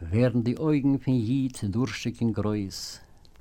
werden die Augen von Jid durchschicken groß,